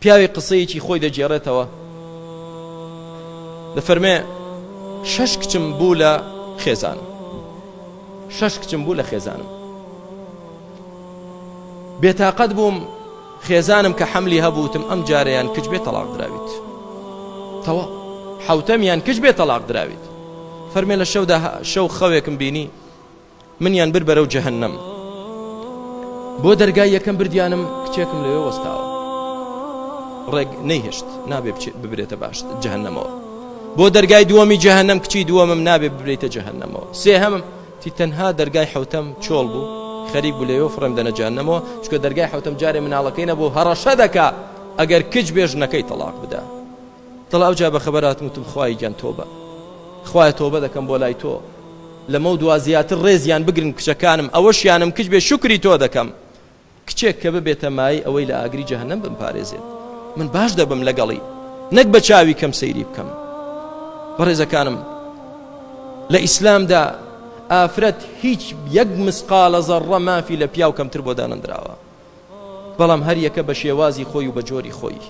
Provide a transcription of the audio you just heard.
پیاوی قسەیەکی خۆی دەجێڕێتەوە دەفەرمێ شەش کچم بوو لە خێزان شەش کچم بوو لە خێزانم بێتاقەت بووم خێزانم کە حملی هەبووتم ئەم جارەیان کچ بێ تەلاق دراویت تەوا حوتەمیان کچ بێ تەلاق دراویت فەرمێ لە شەودا شەو خەوێکم بینی منیان بربەرە و جەهنم بۆ دەرگای یەکەم بردیانم کچێکم لەوێ وەستاوە ڕێک نەیهشت نابێ ببرێتە باش جەهنەمەوە بۆ دەرگای دووەمی جەهنم کچی دووەمم نابێ ببرێتە جەهنەمەوە سێ هەمم تی تەنها دەرگای حوتەم چۆڵ بوو خەریب بوو لەوە فڕم دەنەجانەمەوە چکە دەرگای حوتەم جارێ مناڵەکەینە بۆ هەڕەشە دەکا ئەگەر کچ بێژنەکەی تەلاق بدا تەلاو جا بە خەبەرات وتم خخوای گەن تۆبە خخوای تۆبە دەکەم بۆ لای تۆ لەمە دو زیاتر ڕێزیان بگرن کچەکانم ئەوەشیانم کچ بێ شکری تۆ دەکەم کچێک کە ببێتە مای ئەوەی لە ئاگری جەهنم بمپارێزێت من باش دەبم لەگەڵی نەک بە چاوی کەم سەیری بکەم بەڕێزەکانم لە ئیسلامدا ئافرەت هیچ یەک مسقالە زەڕە مافی لە پیاو کەمتر بۆ دانندراوە بەڵام هەر یەکە بە شێوازی خۆی و بە جۆری خۆی